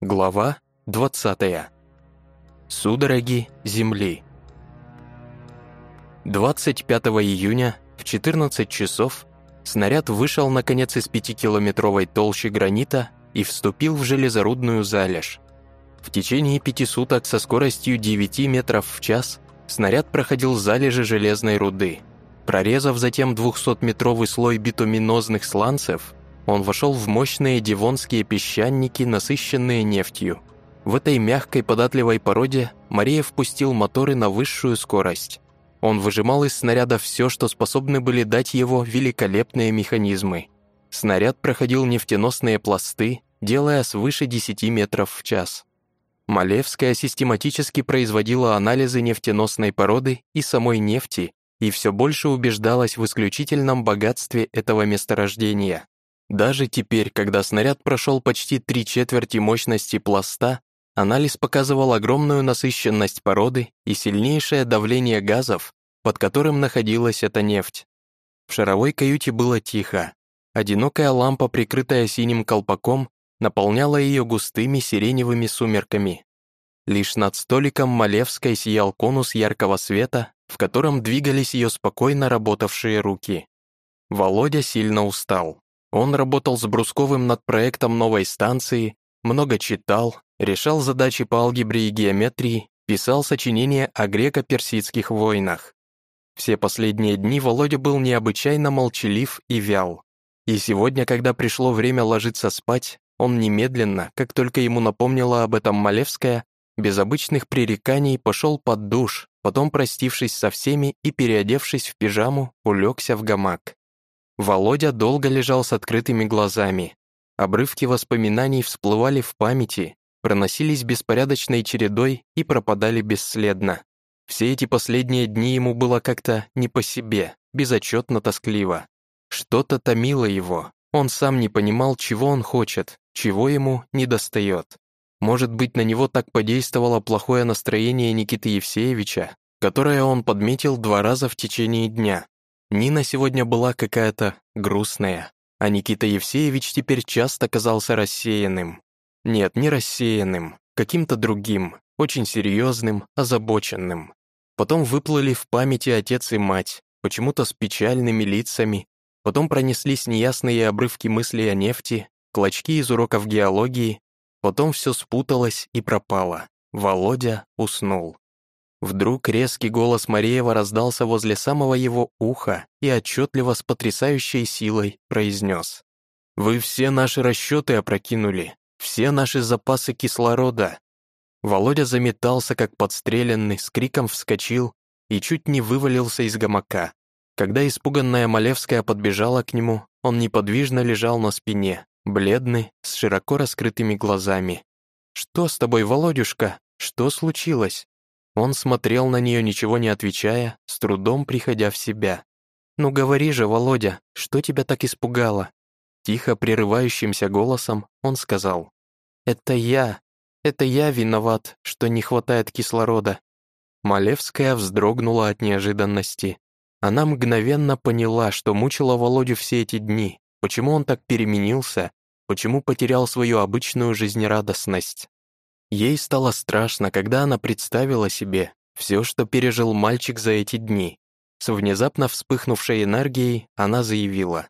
Глава 20. Судороги Земли. 25 июня в 14 часов снаряд вышел наконец из пятикилометровой толщи гранита и вступил в железорудную залежь. В течение пяти суток со скоростью 9 метров в час снаряд проходил залежи железной руды. Прорезав затем 200-метровый слой битуминозных сланцев, он вошел в мощные дивонские песчаники, насыщенные нефтью. В этой мягкой податливой породе Мария впустил моторы на высшую скорость. Он выжимал из снаряда все, что способны были дать его великолепные механизмы. Снаряд проходил нефтеносные пласты, делая свыше 10 метров в час. Малевская систематически производила анализы нефтеносной породы и самой нефти и все больше убеждалась в исключительном богатстве этого месторождения. Даже теперь, когда снаряд прошел почти три четверти мощности пласта, анализ показывал огромную насыщенность породы и сильнейшее давление газов, под которым находилась эта нефть. В шаровой каюте было тихо. Одинокая лампа, прикрытая синим колпаком, наполняла ее густыми сиреневыми сумерками. Лишь над столиком Малевской сиял конус яркого света, в котором двигались ее спокойно работавшие руки. Володя сильно устал. Он работал с Брусковым над проектом новой станции, много читал, решал задачи по алгебре и геометрии, писал сочинения о греко-персидских войнах. Все последние дни Володя был необычайно молчалив и вял. И сегодня, когда пришло время ложиться спать, он немедленно, как только ему напомнила об этом Малевская, без обычных пререканий пошел под душ, потом, простившись со всеми и переодевшись в пижаму, улегся в гамак. Володя долго лежал с открытыми глазами. Обрывки воспоминаний всплывали в памяти, проносились беспорядочной чередой и пропадали бесследно. Все эти последние дни ему было как-то не по себе, безотчетно тоскливо. Что-то томило его, он сам не понимал, чего он хочет, чего ему недостает. Может быть, на него так подействовало плохое настроение Никиты Евсеевича, которое он подметил два раза в течение дня. Нина сегодня была какая-то грустная, а Никита Евсеевич теперь часто казался рассеянным. Нет, не рассеянным, каким-то другим, очень серьезным, озабоченным. Потом выплыли в памяти отец и мать, почему-то с печальными лицами, потом пронеслись неясные обрывки мыслей о нефти, клочки из уроков геологии, потом все спуталось и пропало. Володя уснул. Вдруг резкий голос Мареева раздался возле самого его уха и отчетливо с потрясающей силой произнес. «Вы все наши расчеты опрокинули, все наши запасы кислорода». Володя заметался, как подстреленный, с криком вскочил и чуть не вывалился из гамака. Когда испуганная Малевская подбежала к нему, он неподвижно лежал на спине, бледный, с широко раскрытыми глазами. «Что с тобой, Володюшка? Что случилось?» Он смотрел на нее, ничего не отвечая, с трудом приходя в себя. «Ну говори же, Володя, что тебя так испугало?» Тихо, прерывающимся голосом он сказал. «Это я. Это я виноват, что не хватает кислорода». Малевская вздрогнула от неожиданности. Она мгновенно поняла, что мучила Володю все эти дни, почему он так переменился, почему потерял свою обычную жизнерадостность. Ей стало страшно, когда она представила себе все, что пережил мальчик за эти дни. С внезапно вспыхнувшей энергией она заявила.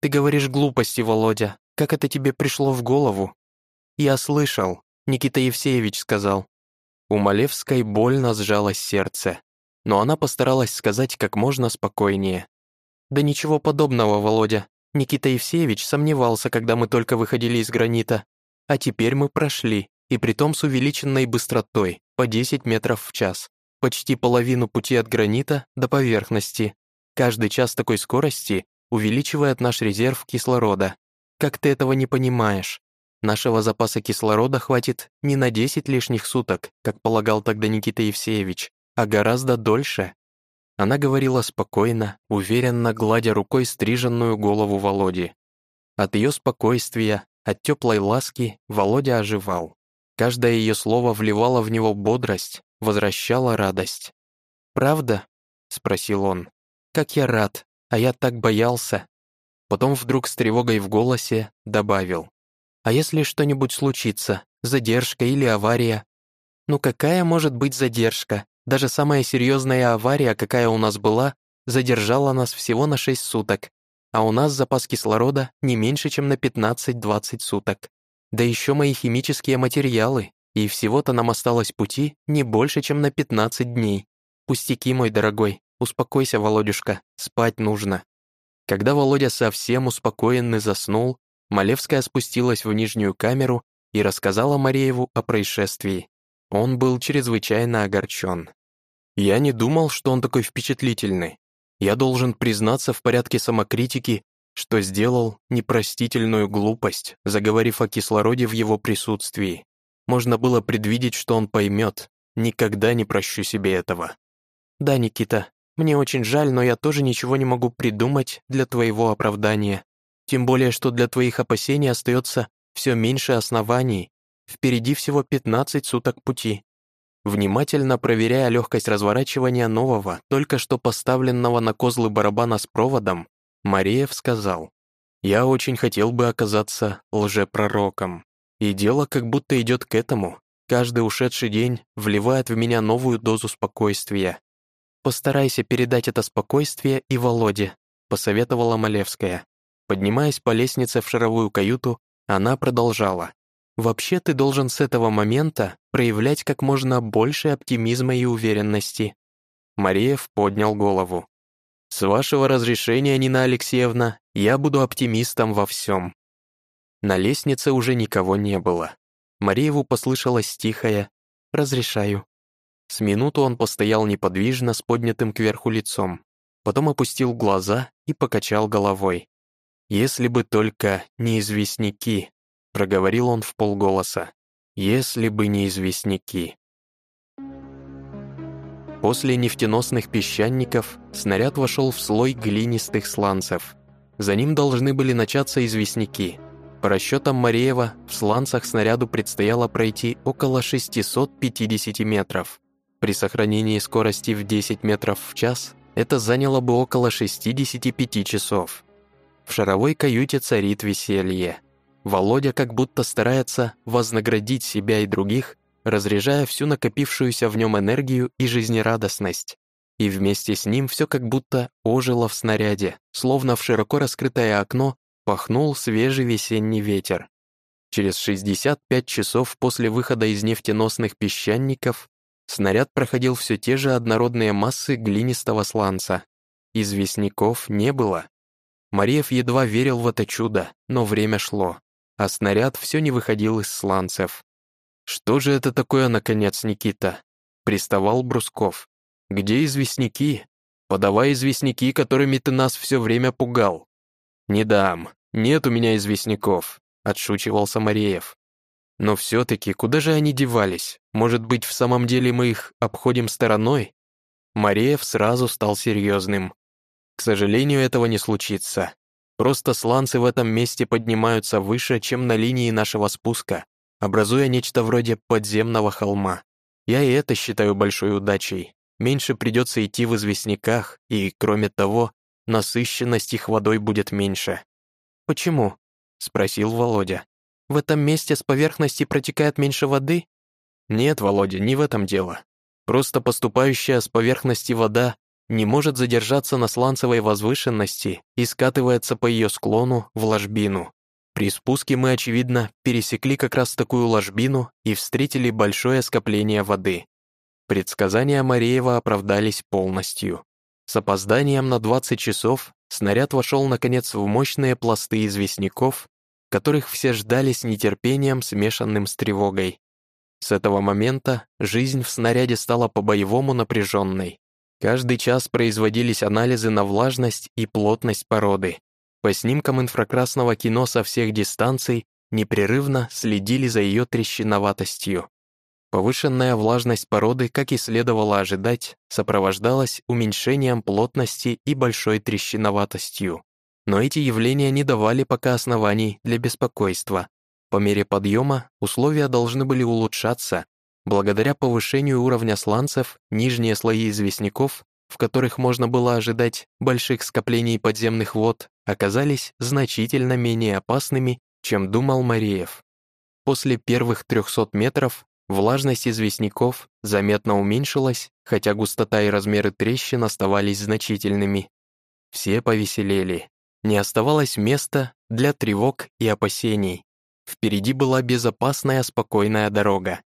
«Ты говоришь глупости, Володя. Как это тебе пришло в голову?» «Я слышал», — Никита Евсеевич сказал. У Малевской больно сжалось сердце, но она постаралась сказать как можно спокойнее. «Да ничего подобного, Володя. Никита Евсеевич сомневался, когда мы только выходили из гранита. А теперь мы прошли и притом с увеличенной быстротой, по 10 метров в час, почти половину пути от гранита до поверхности. Каждый час такой скорости увеличивает наш резерв кислорода. Как ты этого не понимаешь? Нашего запаса кислорода хватит не на 10 лишних суток, как полагал тогда Никита Евсеевич, а гораздо дольше. Она говорила спокойно, уверенно гладя рукой стриженную голову Володи. От ее спокойствия, от теплой ласки Володя оживал. Каждое ее слово вливало в него бодрость, возвращало радость. «Правда?» — спросил он. «Как я рад, а я так боялся». Потом вдруг с тревогой в голосе добавил. «А если что-нибудь случится, задержка или авария. Ну какая может быть задержка? Даже самая серьезная авария, какая у нас была, задержала нас всего на 6 суток, а у нас запас кислорода не меньше, чем на 15-20 суток. Да еще мои химические материалы, и всего-то нам осталось пути не больше, чем на 15 дней. Пустяки, мой дорогой, успокойся, Володюшка, спать нужно. Когда Володя совсем успокоенный заснул, Малевская спустилась в нижнюю камеру и рассказала Марееву о происшествии. Он был чрезвычайно огорчен. Я не думал, что он такой впечатлительный. Я должен признаться в порядке самокритики, что сделал непростительную глупость, заговорив о кислороде в его присутствии. Можно было предвидеть, что он поймет. Никогда не прощу себе этого. Да, Никита, мне очень жаль, но я тоже ничего не могу придумать для твоего оправдания. Тем более, что для твоих опасений остается все меньше оснований. Впереди всего 15 суток пути. Внимательно проверяя легкость разворачивания нового, только что поставленного на козлы барабана с проводом, Мареев сказал, «Я очень хотел бы оказаться лжепророком. И дело как будто идет к этому. Каждый ушедший день вливает в меня новую дозу спокойствия. Постарайся передать это спокойствие и Володе», посоветовала Малевская. Поднимаясь по лестнице в шаровую каюту, она продолжала. Вообще ты должен с этого момента проявлять как можно больше оптимизма и уверенности. Мариев поднял голову. С вашего разрешения, Нина Алексеевна, я буду оптимистом во всем. На лестнице уже никого не было. Мариеву послышалось тихое «Разрешаю». С минуту он постоял неподвижно с поднятым кверху лицом, потом опустил глаза и покачал головой. «Если бы только не известняки», проговорил он в полголоса. «Если бы не известняки». После нефтеносных песчаников снаряд вошел в слой глинистых сланцев. За ним должны были начаться известняки. По расчетам Мареева, в сланцах снаряду предстояло пройти около 650 метров. При сохранении скорости в 10 метров в час это заняло бы около 65 часов. В шаровой каюте царит веселье. Володя как будто старается вознаградить себя и других, разряжая всю накопившуюся в нем энергию и жизнерадостность. И вместе с ним все как будто ожило в снаряде, словно в широко раскрытое окно пахнул свежий весенний ветер. Через 65 часов после выхода из нефтеносных песчаников снаряд проходил все те же однородные массы глинистого сланца. Известняков не было. Мариев едва верил в это чудо, но время шло а снаряд все не выходил из сланцев. «Что же это такое, наконец, Никита?» — приставал Брусков. «Где известняки? Подавай известняки, которыми ты нас все время пугал». «Не дам, нет у меня известняков», — отшучивался Мареев. «Но все-таки куда же они девались? Может быть, в самом деле мы их обходим стороной?» Мареев сразу стал серьезным. «К сожалению, этого не случится. Просто сланцы в этом месте поднимаются выше, чем на линии нашего спуска, образуя нечто вроде подземного холма. Я и это считаю большой удачей. Меньше придется идти в известняках, и, кроме того, насыщенность их водой будет меньше. «Почему?» — спросил Володя. «В этом месте с поверхности протекает меньше воды?» «Нет, Володя, не в этом дело. Просто поступающая с поверхности вода не может задержаться на сланцевой возвышенности и скатывается по ее склону в ложбину. При спуске мы, очевидно, пересекли как раз такую ложбину и встретили большое скопление воды. Предсказания Мареева оправдались полностью. С опозданием на 20 часов снаряд вошел, наконец, в мощные пласты известняков, которых все ждали с нетерпением, смешанным с тревогой. С этого момента жизнь в снаряде стала по-боевому напряженной. Каждый час производились анализы на влажность и плотность породы. По снимкам инфракрасного кино со всех дистанций непрерывно следили за ее трещиноватостью. Повышенная влажность породы, как и следовало ожидать, сопровождалась уменьшением плотности и большой трещиноватостью. Но эти явления не давали пока оснований для беспокойства. По мере подъема условия должны были улучшаться, Благодаря повышению уровня сланцев, нижние слои известняков, в которых можно было ожидать больших скоплений подземных вод, оказались значительно менее опасными, чем думал Мареев. после первых 300 метров влажность известняков заметно уменьшилась, хотя густота и размеры трещин оставались значительными. Все повеселели. Не оставалось места для тревог и опасений. Впереди была безопасная, спокойная дорога.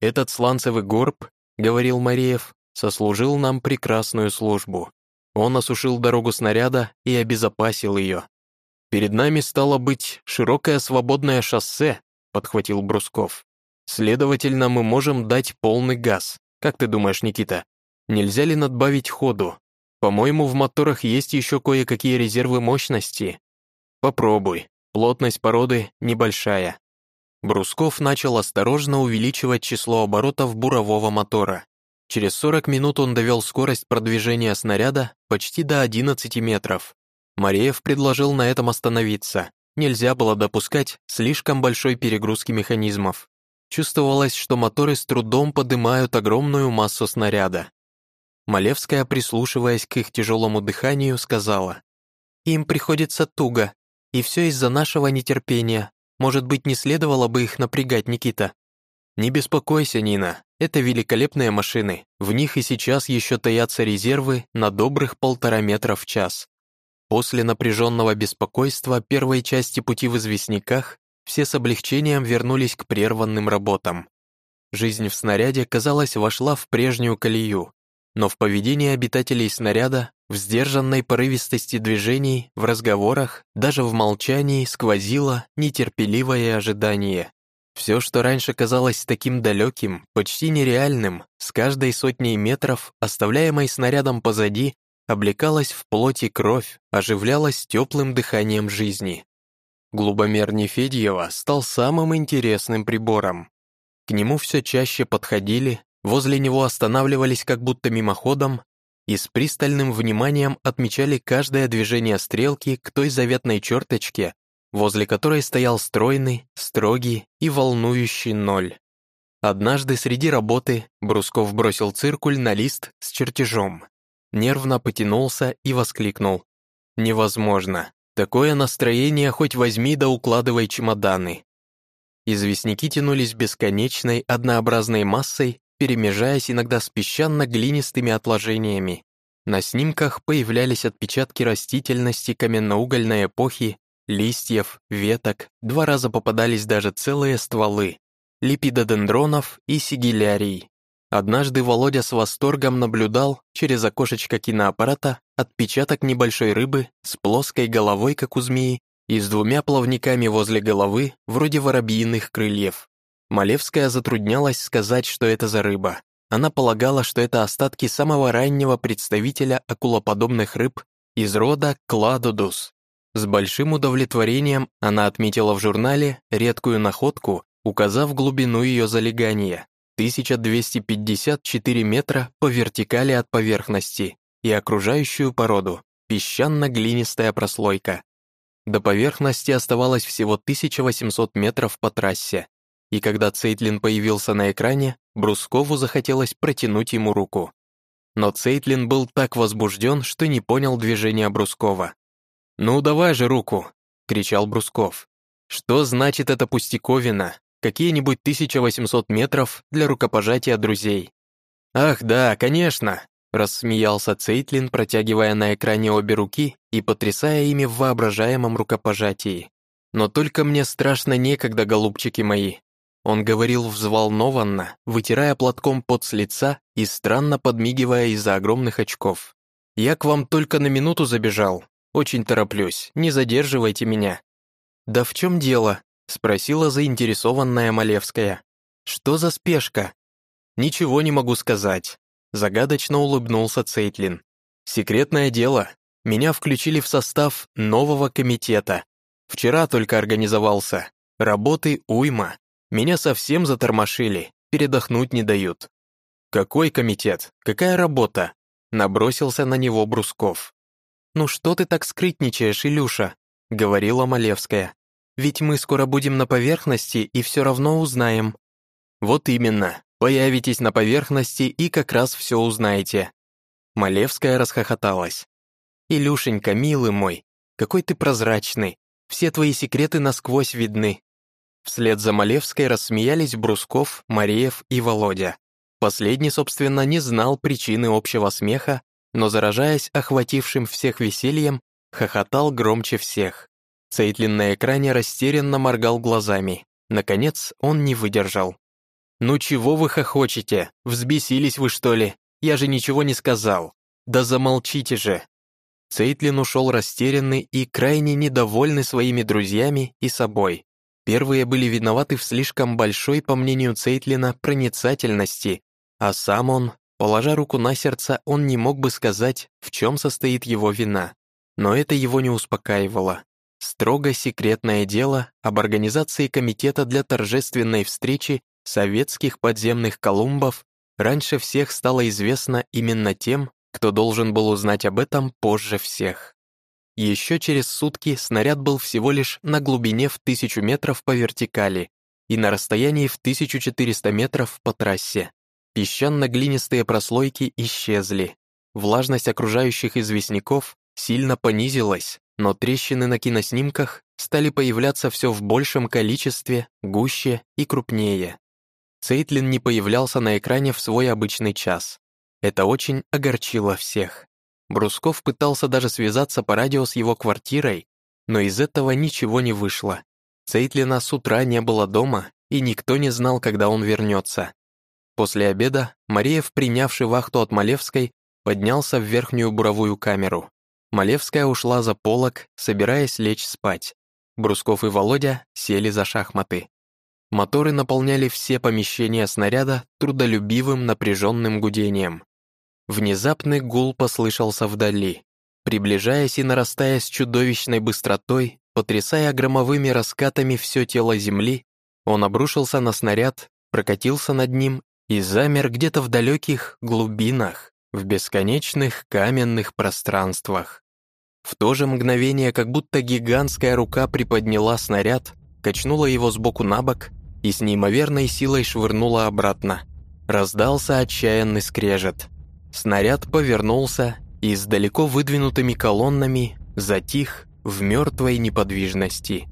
«Этот сланцевый горб, — говорил Мареев, — сослужил нам прекрасную службу. Он осушил дорогу снаряда и обезопасил ее. Перед нами стало быть широкое свободное шоссе, — подхватил Брусков. Следовательно, мы можем дать полный газ. Как ты думаешь, Никита? Нельзя ли надбавить ходу? По-моему, в моторах есть еще кое-какие резервы мощности. Попробуй. Плотность породы небольшая. Брусков начал осторожно увеличивать число оборотов бурового мотора. Через 40 минут он довел скорость продвижения снаряда почти до 11 метров. Мареев предложил на этом остановиться. Нельзя было допускать слишком большой перегрузки механизмов. Чувствовалось, что моторы с трудом поднимают огромную массу снаряда. Малевская, прислушиваясь к их тяжелому дыханию, сказала, «Им приходится туго, и все из-за нашего нетерпения. Может быть, не следовало бы их напрягать, Никита?» «Не беспокойся, Нина, это великолепные машины. В них и сейчас еще таятся резервы на добрых полтора метра в час». После напряженного беспокойства первой части пути в известняках все с облегчением вернулись к прерванным работам. Жизнь в снаряде, казалось, вошла в прежнюю колею, но в поведении обитателей снаряда, в сдержанной порывистости движений, в разговорах, даже в молчании сквозило нетерпеливое ожидание. Все, что раньше казалось таким далеким, почти нереальным, с каждой сотней метров, оставляемой снарядом позади, облекалось в плоть и кровь, оживлялось теплым дыханием жизни. Глубомер Нефедьева стал самым интересным прибором. К нему все чаще подходили, возле него останавливались как будто мимоходом и с пристальным вниманием отмечали каждое движение стрелки к той заветной черточке, возле которой стоял стройный, строгий и волнующий ноль. Однажды среди работы Брусков бросил циркуль на лист с чертежом, нервно потянулся и воскликнул. «Невозможно. Такое настроение хоть возьми да укладывай чемоданы». Известняки тянулись бесконечной, однообразной массой, перемежаясь иногда с песчано-глинистыми отложениями. На снимках появлялись отпечатки растительности каменноугольной эпохи, листьев, веток, два раза попадались даже целые стволы, липидодендронов и сигилярий. Однажды Володя с восторгом наблюдал через окошечко киноаппарата отпечаток небольшой рыбы с плоской головой, как у змеи, и с двумя плавниками возле головы, вроде воробьиных крыльев. Малевская затруднялась сказать, что это за рыба. Она полагала, что это остатки самого раннего представителя акулоподобных рыб из рода Кладодус. С большим удовлетворением она отметила в журнале редкую находку, указав глубину ее залегания — 1254 метра по вертикали от поверхности и окружающую породу — песчано-глинистая прослойка. До поверхности оставалось всего 1800 метров по трассе, и когда Цейтлин появился на экране, Брускову захотелось протянуть ему руку. Но Цейтлин был так возбужден, что не понял движения Брускова. «Ну, давай же руку!» — кричал Брусков. «Что значит эта пустяковина? Какие-нибудь 1800 метров для рукопожатия друзей?» «Ах, да, конечно!» — рассмеялся Цейтлин, протягивая на экране обе руки и потрясая ими в воображаемом рукопожатии. «Но только мне страшно некогда, голубчики мои. Он говорил взволнованно, вытирая платком пот с лица и странно подмигивая из-за огромных очков. «Я к вам только на минуту забежал. Очень тороплюсь, не задерживайте меня». «Да в чем дело?» — спросила заинтересованная Малевская. «Что за спешка?» «Ничего не могу сказать», — загадочно улыбнулся Цейтлин. «Секретное дело. Меня включили в состав нового комитета. Вчера только организовался. Работы уйма. Меня совсем затормошили, передохнуть не дают. «Какой комитет? Какая работа?» Набросился на него Брусков. «Ну что ты так скрытничаешь, Илюша?» — говорила Малевская. «Ведь мы скоро будем на поверхности и все равно узнаем». «Вот именно. Появитесь на поверхности и как раз все узнаете». Малевская расхохоталась. «Илюшенька, милый мой, какой ты прозрачный. Все твои секреты насквозь видны. Вслед за Малевской рассмеялись Брусков, Мареев и Володя. Последний, собственно, не знал причины общего смеха, но, заражаясь охватившим всех весельем, хохотал громче всех. Цейтлин на экране растерянно моргал глазами. Наконец, он не выдержал. «Ну чего вы хохочете? Взбесились вы, что ли? Я же ничего не сказал. Да замолчите же!» Цейтлин ушел растерянный и крайне недовольный своими друзьями и собой. Первые были виноваты в слишком большой, по мнению Цейтлина, проницательности, а сам он, положа руку на сердце, он не мог бы сказать, в чем состоит его вина. Но это его не успокаивало. Строго секретное дело об организации комитета для торжественной встречи советских подземных колумбов раньше всех стало известно именно тем, кто должен был узнать об этом позже всех. Еще через сутки снаряд был всего лишь на глубине в тысячу метров по вертикали и на расстоянии в 1400 метров по трассе. Песчано-глинистые прослойки исчезли. Влажность окружающих известняков сильно понизилась, но трещины на киноснимках стали появляться все в большем количестве, гуще и крупнее. Цейтлин не появлялся на экране в свой обычный час. Это очень огорчило всех. Брусков пытался даже связаться по радио с его квартирой, но из этого ничего не вышло. Цейтлина с утра не было дома, и никто не знал, когда он вернется. После обеда Мареев, принявший вахту от Малевской, поднялся в верхнюю буровую камеру. Малевская ушла за полок, собираясь лечь спать. Брусков и Володя сели за шахматы. Моторы наполняли все помещения снаряда трудолюбивым напряженным гудением. Внезапный гул послышался вдали. Приближаясь и нарастая с чудовищной быстротой, потрясая громовыми раскатами все тело Земли, он обрушился на снаряд, прокатился над ним и замер где-то в далеких глубинах, в бесконечных каменных пространствах. В то же мгновение, как будто гигантская рука приподняла снаряд, качнула его сбоку на бок и с неимоверной силой швырнула обратно. Раздался отчаянный скрежет. Снаряд повернулся и с далеко выдвинутыми колоннами затих в мертвой неподвижности.